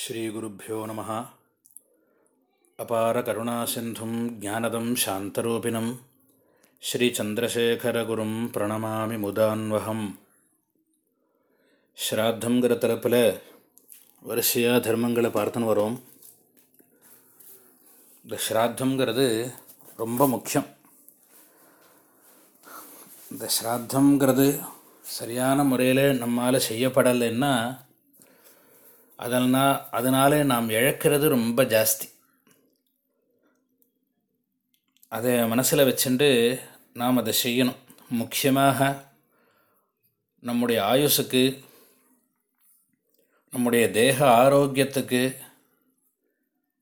ஸ்ரீகுருப்போ நம. அபார கருணாசிந்தும் ஜானதம் சாந்தரூபிணம். ஸ்ரீச்சந்திரசேகரகுரும் பிரணமாமி முதான்வகம் ஸ்ராத்தங்கிற தரப்பில் வரிசையாக தர்மங்களை பார்த்துன்னு வரோம். இந்த ஸ்ராத்தங்கிறது ரொம்ப முக்கியம். இந்த ஸ்ராத்தங்கிறது சரியான முறையில் நம்மால் செய்யப்படலைன்னா அதனால் அதனாலே நாம் இழக்கிறது ரொம்ப ஜாஸ்தி. அதை மனசில் வச்சுட்டு நாம் அதை செய்யணும். முக்கியமாக நம்முடைய ஆயுசுக்கு நம்முடைய தேக ஆரோக்கியத்துக்கு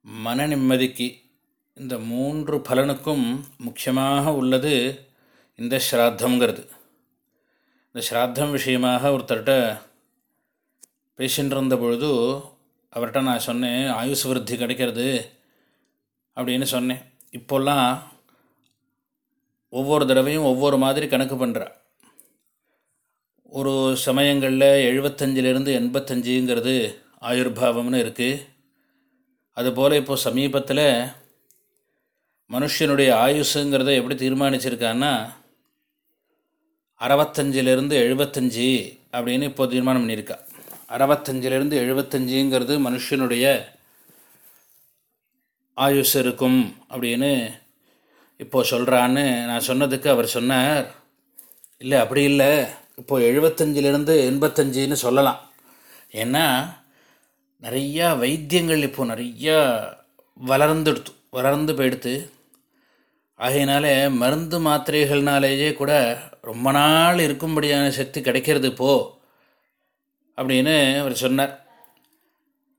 மன நிம்மதிக்கு இந்த மூன்று பலனுக்கும் முக்கியமாக உள்ளது இந்த ஸ்ராத்தங்கிறது இந்த ஸ்ராத்தம் விஷயமாக ஒருத்தர்கிட்ட பேசின்னு இருந்த பொழுது அவர்கிட்ட நான் சொன்னேன் ஆயுஷ் விருத்தி கிடைக்கிறது அப்படின்னு சொன்னேன். இப்போல்லாம் ஒவ்வொரு தடவையும் ஒவ்வொரு மாதிரி கணக்கு பண்ணுறா ஒரு சமயங்களில் எழுபத்தஞ்சிலேருந்து எண்பத்தஞ்சுங்கிறது ஆயுர்பாவம்னு இருக்குது அதுபோல் இப்போது சமீபத்தில் மனுஷனுடைய ஆயுஷுங்கிறத எப்படி தீர்மானிச்சிருக்கான்னா அறுபத்தஞ்சிலேருந்து எழுபத்தஞ்சி அப்படின்னு இப்போ தீர்மானம் பண்ணியிருக்கா. அறுபத்தஞ்சிலிருந்து எழுபத்தஞ்சுங்கிறது மனுஷனுடைய ஆயுஷ் இருக்கும் அப்படின்னு இப்போது சொல்கிறான்னு நான் சொன்னதுக்கு அவர் சொன்னார். இல்லை அப்படி இல்லை. இப்போது எழுபத்தஞ்சிலிருந்து எண்பத்தஞ்சுன்னு சொல்லலாம். ஏன்னா நிறையா வைத்தியங்கள் இப்போது நிறையா வளர்ந்துடுத்து வளர்ந்து போயிடுத்து. ஆகையினால மருந்து மாத்திரைகள்னாலேயே கூட ரொம்ப நாள் இருக்கும்படியான சக்தி கிடைக்கிறது இப்போது அப்படின்னு அவர் சொன்னார்.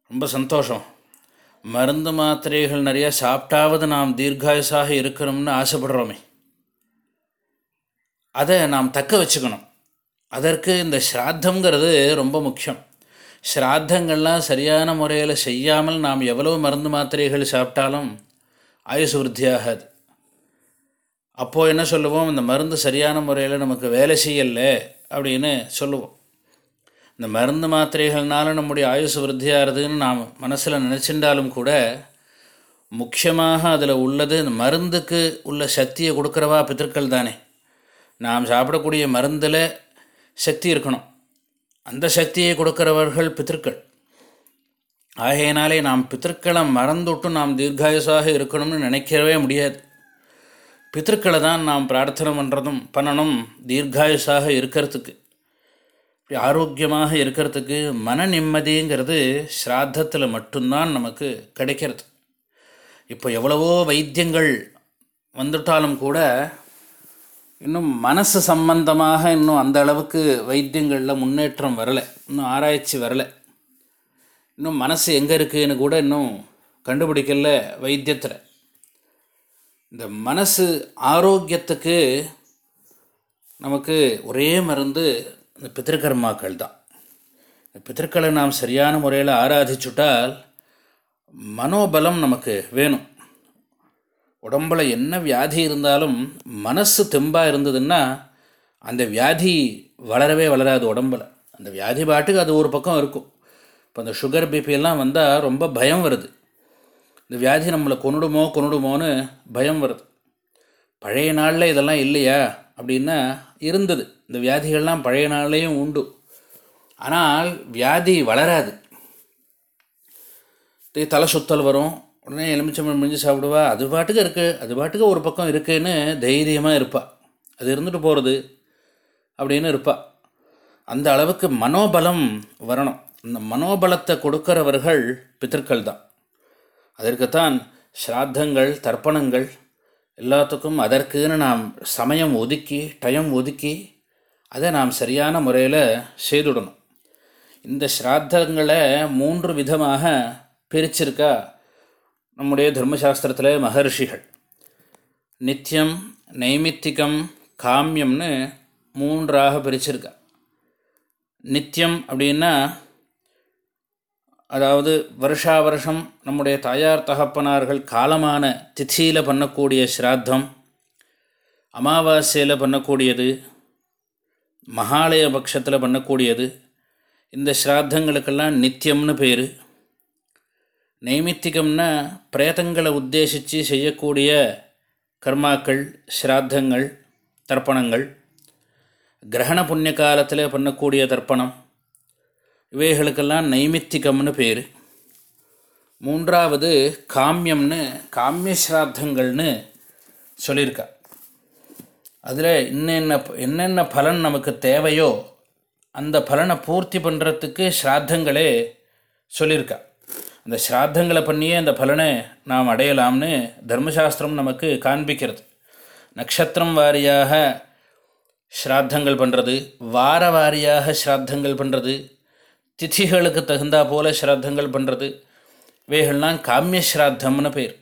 ரொம்ப சந்தோஷம். மருந்து மாத்திரைகள் நிறையா சாப்பிட்டாவது நாம் தீர்காயுசாக இருக்கணும்னு ஆசைப்படுறோமே. அதை நாம் தக்க வச்சுக்கணும். அதற்கு இந்த ஸ்ராத்தங்கிறது ரொம்ப முக்கியம். ஸ்ராத்தங்கள்லாம் சரியான முறையில் செய்யாமல் நாம் எவ்வளவு மருந்து மாத்திரைகள் சாப்பிட்டாலும் ஆயுசு விருத்தியாகாது. அப்போது என்ன சொல்லுவோம்? இந்த மருந்து சரியான முறையில் நமக்கு வேலை செய்யலை அப்படின்னு சொல்லுவோம். இந்த மருந்து மாத்திரைகள்னால நம்முடைய ஆயுசு விருத்தியாகிறதுன்னு நாம் மனசில் நினச்சிருந்தாலும் கூட முக்கியமாக அதில் உள்ளது இந்த மருந்துக்கு உள்ள சக்தியை கொடுக்குறவா பித்தர்கள் தானே. நாம் சாப்பிடக்கூடிய மருந்தில் சக்தி இருக்கணும். அந்த சக்தியை கொடுக்கிறவர்கள் பித்திருக்கள். ஆகையினாலே நாம் பித்திருக்களை மறந்துவிட்டு நாம் தீர்காயுசாக இருக்கணும்னு நினைக்கவே முடியாது. பித்திருக்களை தான் நாம் பிரார்த்தனை பண்ணுறதும் பண்ணணும் தீர்காயுசாக இருக்கிறதுக்கு. ஆரோக்கியமாக இருக்கிறதுக்கு மன நிம்மதிங்கிறது ஸ்ராத்தத்தில் மட்டும்தான் நமக்கு கிடைக்கிறது. இப்போ எவ்வளவோ வைத்தியங்கள் வந்துட்டாலும் கூட இன்னும் மனசு சம்பந்தமாக இன்னும் அந்த அளவுக்கு வைத்தியங்களில் முன்னேற்றம் வரலை. இன்னும் ஆராய்ச்சி வரலை. இன்னும் மனசு எங்கே இருக்குதுன்னு கூட இன்னும் கண்டுபிடிக்கல வைத்தியத்தில். இந்த மனசு ஆரோக்கியத்துக்கு நமக்கு ஒரே மருந்து இந்த பித்திருக்கர்மாக்கள் தான். இந்த பித்திருக்களை நாம் சரியான முறையில் ஆராதிச்சுட்டால் மனோபலம் நமக்கு வேணும். உடம்பில் என்ன வியாதி இருந்தாலும் மனசு தெம்பாக இருந்ததுன்னா அந்த வியாதி வளரவே வளராது உடம்பில். அந்த வியாதி பாட்டுக்கு அது ஒரு பக்கம் இருக்கும். இப்போ அந்த சுகர் பிபியெல்லாம் வந்தால் ரொம்ப பயம் வருது. இந்த வியாதி நம்மளை கொண்டுடுமோ கொண்டுடுமோன்னு பயம் வருது. பழைய நாளில் இதெல்லாம் இல்லையா? அப்படின்னா இருந்தது. இந்த வியாதிகள்லாம் பழைய நாள்லேயும் உண்டு. ஆனால் வியாதி வளராது. தலை சுத்தல் வரும். உடனே எலுமிச்சம்பழம் முடிஞ்சு சாப்பிடுவா. அது பாட்டுக்கு இருக்குது அது பாட்டுக்கு ஒரு பக்கம் இருக்குன்னு தைரியமாக இருப்பாள் அது இருந்துட்டு போகிறது அப்படின்னு இருப்பாள் அந்த அளவுக்கு மனோபலம் வரணும். இந்த மனோபலத்தை கொடுக்கிறவர்கள் பித்தர்கள் தான் அதற்குத்தான் ஸ்ராத்தங்கள் தர்ப்பணங்கள் எல்லாத்துக்கும் அதற்குன்னு நாம் சமயம் ஒதுக்கி டைம் ஒதுக்கி அதை நாம் சரியான முறையில் செய்துடணும். இந்த ஸ்ராத்தங்களை மூன்று விதமாக பிரிச்சிருக்கா நம்முடைய தர்மசாஸ்திரத்தில் மகர்ஷிகள். நித்தியம் நைமித்திகம் காமியம்னு மூன்றாக பிரிச்சிருக்கா. நித்தியம் அப்படின்னா அதாவது வருஷா வருஷம் நம்முடைய தாயார் தகப்பனார்கள் காலமான திதியில் பண்ணக்கூடிய ஸ்ராத்தம் அமாவாசையில் பண்ணக்கூடியது மகாலய பட்சத்தில் பண்ணக்கூடியது. இந்த ஸ்ராத்தங்களுக்கெல்லாம் நித்தியம்னு பேர். நைமித்திகம்னா பிரேதங்களை உத்தேசித்து செய்யக்கூடிய கர்மாக்கள் ஸ்ராத்தங்கள் தர்ப்பணங்கள். கிரகண புண்ணிய காலத்தில் பண்ணக்கூடிய தர்ப்பணம். இவைகளுக்கெல்லாம் நைமித்திகம்னு பேர். மூன்றாவது காமியம்னு காமிய ஸ்ராத்தங்கள்னு சொல்லியிருக்கா. அதில் என்னென்ன என்னென்ன பலன் நமக்கு தேவையோ அந்த பலனை பூர்த்தி பண்ணுறதுக்கு ஸ்ராத்தங்களே சொல்லியிருக்கா. அந்த ஸ்ராத்தங்களை பண்ணியே அந்த பலனை நாம் அடையலாம்னு தர்மசாஸ்திரம் நமக்கு காண்பிக்கிறது. நட்சத்திரம் வாரியாக ஸ்ராத்தங்கள் பண்ணுறது வார வாரியாக ஸ்ராத்தங்கள் பண்ணுறது திதிகளுக்கு தகுந்தா போல ஸ்ராத்தங்கள் பண்ணுறது இவைகள்லாம் காமிய ஸ்ராத்தம்னு பேர்.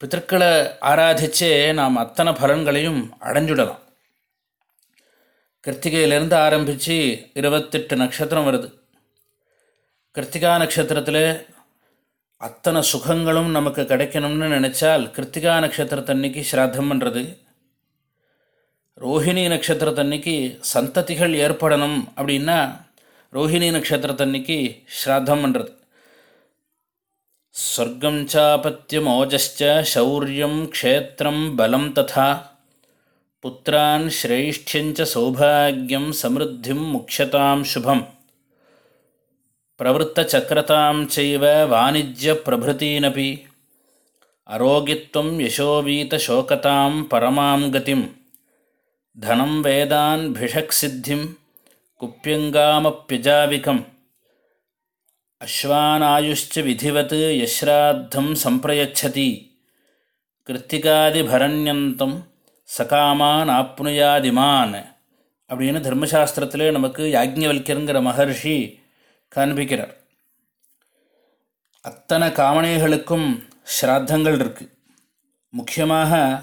பித்தர்களை ஆராதிச்சே நாம் அத்தனை பலன்களையும் அடைஞ்சுடலாம். கிருத்திகையிலேருந்து ஆரம்பித்து இருபத்தெட்டு நட்சத்திரம் வருது. கிருத்திகா நட்சத்திரத்தில் அத்தனை சுகங்களும் நமக்கு கிடைக்கணும்னு நினச்சால் கிருத்திகா நட்சத்திரத்தன்னைக்கு ஸ்ராத்தம் பண்ணுறது ரோஹிணி நட்சத்திரத்தன்னைக்கு சந்ததிகள் ஏற்படணும் அப்படின்னா ரோஹிணி நட்சத்திரத்தன்னைக்கு ஸ்ராத்தம் பண்ணுறது ஸ்வர்க்கம் சாபத்தியமோஜஸ்ச சௌரியம் க்ஷேத்திரம் பலம் ததா. புத்திரான் ஸ்ரேஷ்டியஞ்ச சௌபாகியம் சமிருத்திம் முக்ஷதாம் சுபம். பிரவருத்தச்சக்கரதாம் செய்வ வாணிஜ்ய பிரபிருத்தீனபி அரோகித்வம் யசோவீதசோகதாம் பரமாம் கதிம். தனம் வேதான் பிஷக்சித்திம் குப்பியங்காமப்பியஜாவிகம் அஸ்வானாயுஷ்ச விதிவத் யஸ்ராத்தம் சம்பிரயச்சதி கிருத்திகாதிபரண்யந்தம் சகாமான் ஆப்னுயாதிமான் அப்படின்னு தர்மசாஸ்திரத்திலே நமக்கு யாஜ்ஞவல்யருங்கிற மகர்ஷி காண்பிக்கிறார். அத்தனை காமனைகளுக்கும் ஸ்ராத்தங்கள் இருக்குது முக்கியமாக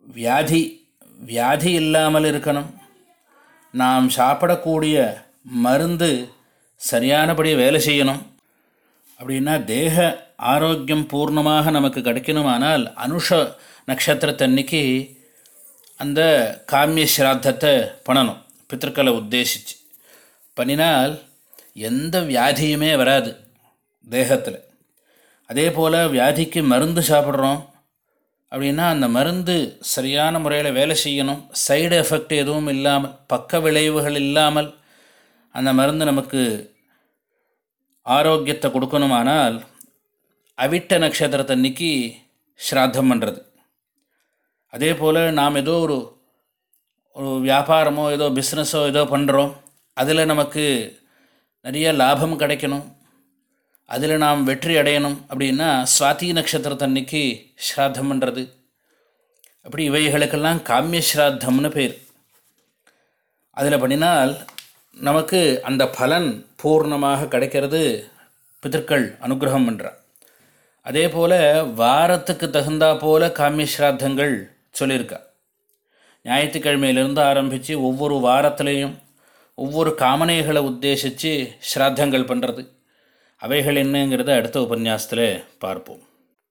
வியாதி வியாதி இல்லாமல் இருக்கணும். நாம் சாப்பிடக்கூடிய மருந்து சரியானபடி வேலை செய்யணும். அப்படின்னா தேக ஆரோக்கியம் பூர்ணமாக நமக்கு கிடைக்கணுமானால் அனுஷ நட்சத்திரத்தன்னைக்கு அந்த காமிய ஸ்ராத்தத்தை பண்ணணும். பித்திருக்களை உத்தேசித்து பண்ணினால் எந்த வியாதியுமே வராது தேகத்தில். அதே போல் வியாதிக்கு மருந்து சாப்பிட்றோம். அப்படின்னா அந்த மருந்து சரியான முறையில் வேலை செய்யணும். சைடு எஃபெக்ட் எதுவும் இல்லாமல் பக்க விளைவுகள் இல்லாமல் அந்த மருந்து நமக்கு ஆரோக்கியத்தை கொடுக்கணுமானால் அவிட்ட நட்சத்திரத்தன்னைக்கு ஸ்ராத்தம் பண்ணுறது அதே போல் நாம் ஏதோ ஒரு ஒரு வியாபாரமோ ஏதோ பிஸ்னஸோ ஏதோ பண்ணுறோம் அதில் நமக்கு நிறைய லாபம் கிடைக்கணும். அதில் நாம் வெற்றி அடையணும் அப்படின்னா சுவாதி நட்சத்திரத்தன்னைக்கு ஸ்ராத்தம் பண்ணுறது அப்படி இவைகளுக்கெல்லாம் காமிய ஸ்ராத்தம்னு பேர். அதில் பண்ணினால் நமக்கு அந்த பலன் பூர்ணமாக கிடைக்கிறது பிதற்கள் அனுகிரகம் பண்ணுறார் அதே போல் வாரத்துக்கு தகுந்தா போல் காமிய ஸ்ராத்தங்கள் சொல்லியிருக்கா ஞாயிற்றுக்கிழமையிலிருந்து ஆரம்பித்து ஒவ்வொரு வாரத்திலையும் ஒவ்வொரு காமனைகளை உத்தேசித்து ஸ்ராத்தங்கள் பண்ணுறது அவைகள் என்னங்கிறத அடுத்த உபன்யாசத்தில் பார்ப்போம்.